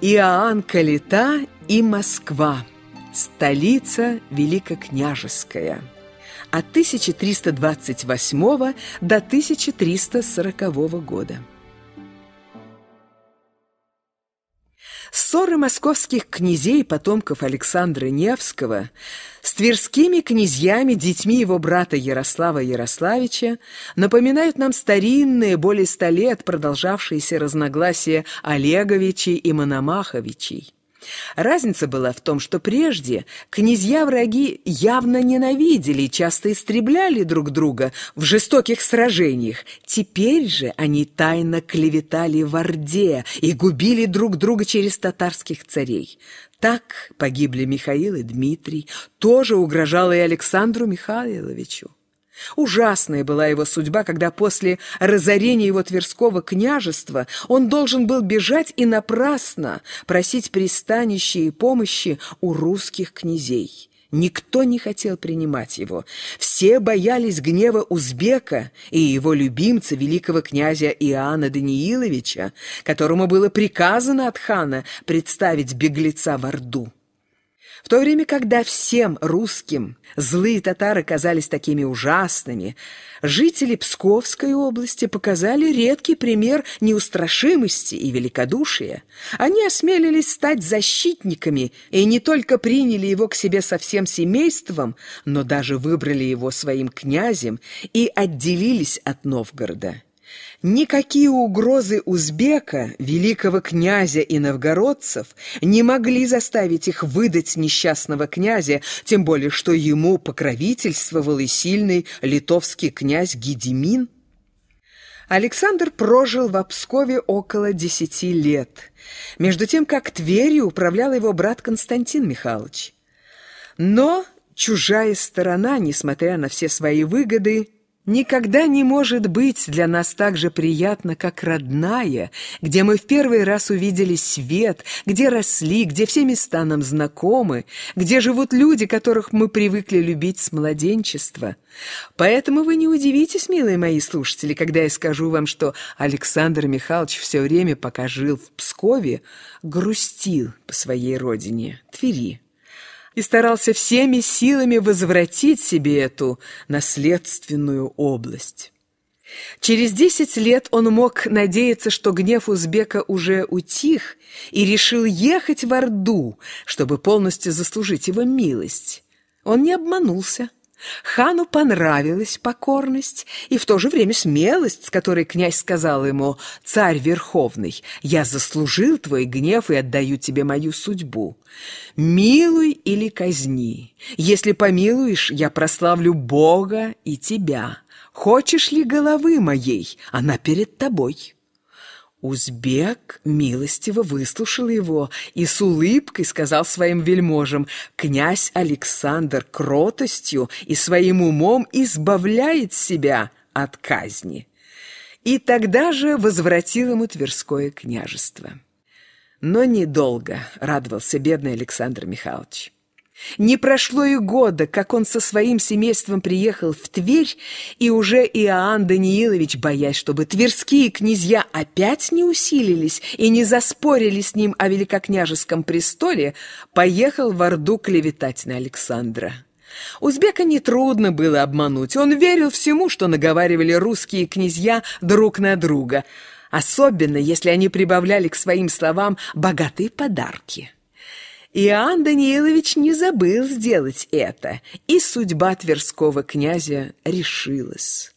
Иоанн Калита и Москва, столица Великокняжеская. От 1328 до 1340 года. Ссоры московских князей, потомков Александра Невского, с тверскими князьями, детьми его брата Ярослава Ярославича, напоминают нам старинные, более ста лет продолжавшиеся разногласия Олеговичей и Мономаховичей. Разница была в том, что прежде князья-враги явно ненавидели и часто истребляли друг друга в жестоких сражениях. Теперь же они тайно клеветали в Орде и губили друг друга через татарских царей. Так погибли Михаил и Дмитрий, тоже угрожало и Александру Михайловичу. Ужасная была его судьба, когда после разорения его Тверского княжества он должен был бежать и напрасно просить пристанища и помощи у русских князей. Никто не хотел принимать его. Все боялись гнева узбека и его любимца, великого князя Иоанна Данииловича, которому было приказано от хана представить беглеца в Орду. В то время, когда всем русским злые татары казались такими ужасными, жители Псковской области показали редкий пример неустрашимости и великодушия. Они осмелились стать защитниками и не только приняли его к себе со всем семейством, но даже выбрали его своим князем и отделились от Новгорода. Никакие угрозы узбека, великого князя и новгородцев не могли заставить их выдать несчастного князя, тем более что ему покровительствовал и сильный литовский князь Гедемин. Александр прожил в Пскове около десяти лет, между тем как Тверью управлял его брат Константин Михайлович. Но чужая сторона, несмотря на все свои выгоды, никогда не может быть для нас так же приятно, как родная, где мы в первый раз увидели свет, где росли, где все места нам знакомы, где живут люди, которых мы привыкли любить с младенчества. Поэтому вы не удивитесь, милые мои слушатели, когда я скажу вам, что Александр Михайлович все время, пока жил в Пскове, грустил по своей родине, Твери и старался всеми силами возвратить себе эту наследственную область. Через десять лет он мог надеяться, что гнев узбека уже утих, и решил ехать в Орду, чтобы полностью заслужить его милость. Он не обманулся. Хану понравилась покорность и в то же время смелость, с которой князь сказал ему «Царь Верховный, я заслужил твой гнев и отдаю тебе мою судьбу. Милуй или казни. Если помилуешь, я прославлю Бога и тебя. Хочешь ли головы моей? Она перед тобой». Узбек милостиво выслушал его и с улыбкой сказал своим вельможам, «Князь Александр кротостью и своим умом избавляет себя от казни». И тогда же возвратил ему Тверское княжество. Но недолго радовался бедный Александр Михайлович. Не прошло и года, как он со своим семейством приехал в Тверь, и уже Иоанн Даниилович, боясь, чтобы тверские князья опять не усилились и не заспорили с ним о великокняжеском престоле, поехал в Орду клеветать на Александра. Узбека нетрудно было обмануть. Он верил всему, что наговаривали русские князья друг на друга, особенно если они прибавляли к своим словам богатые подарки. Иоанн Даниилович не забыл сделать это, и судьба Тверского князя решилась.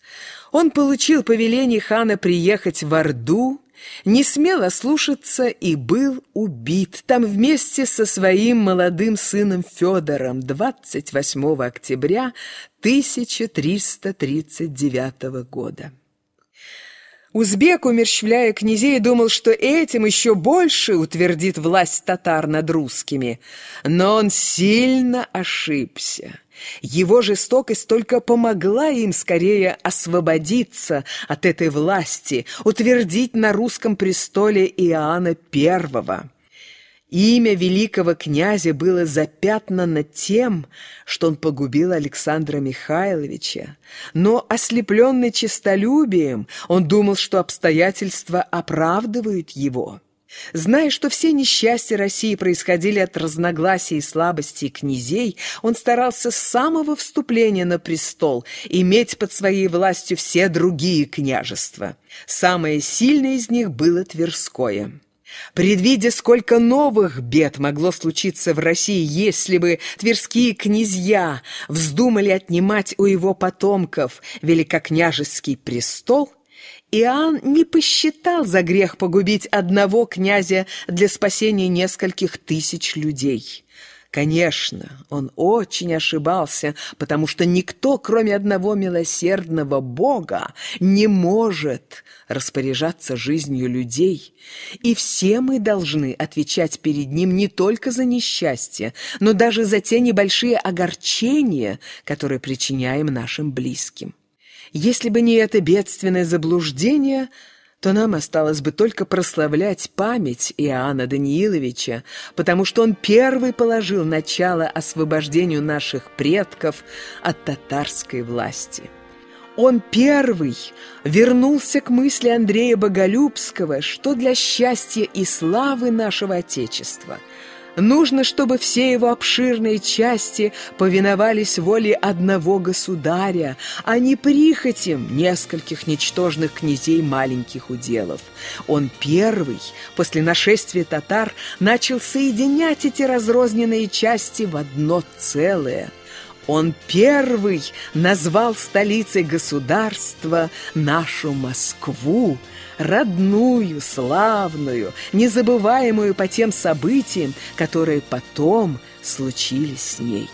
Он получил повеление хана приехать в Орду, не смел ослушаться и был убит там вместе со своим молодым сыном Федором 28 октября 1339 года. Узбек, умерщвляя князей, думал, что этим еще больше утвердит власть татар над русскими. Но он сильно ошибся. Его жестокость только помогла им скорее освободиться от этой власти, утвердить на русском престоле Иоанна Первого. Имя великого князя было запятнано тем, что он погубил Александра Михайловича, но, ослепленный честолюбием, он думал, что обстоятельства оправдывают его. Зная, что все несчастья России происходили от разногласий и слабостей князей, он старался с самого вступления на престол иметь под своей властью все другие княжества. Самое сильное из них было Тверское. Предвидя, сколько новых бед могло случиться в России, если бы тверские князья вздумали отнимать у его потомков великокняжеский престол, Иоанн не посчитал за грех погубить одного князя для спасения нескольких тысяч людей. Конечно, он очень ошибался, потому что никто, кроме одного милосердного Бога, не может распоряжаться жизнью людей. И все мы должны отвечать перед Ним не только за несчастье, но даже за те небольшие огорчения, которые причиняем нашим близким. Если бы не это бедственное заблуждение, то нам осталось бы только прославлять память Иоанна Данииловича, потому что он первый положил начало освобождению наших предков от татарской власти. Он первый вернулся к мысли Андрея Боголюбского, что для счастья и славы нашего Отечества – Нужно, чтобы все его обширные части повиновались воле одного государя, а не прихотям нескольких ничтожных князей маленьких уделов. Он первый, после нашествия татар, начал соединять эти разрозненные части в одно целое. Он первый назвал столицей государства нашу Москву, родную, славную, незабываемую по тем событиям, которые потом случились с ней.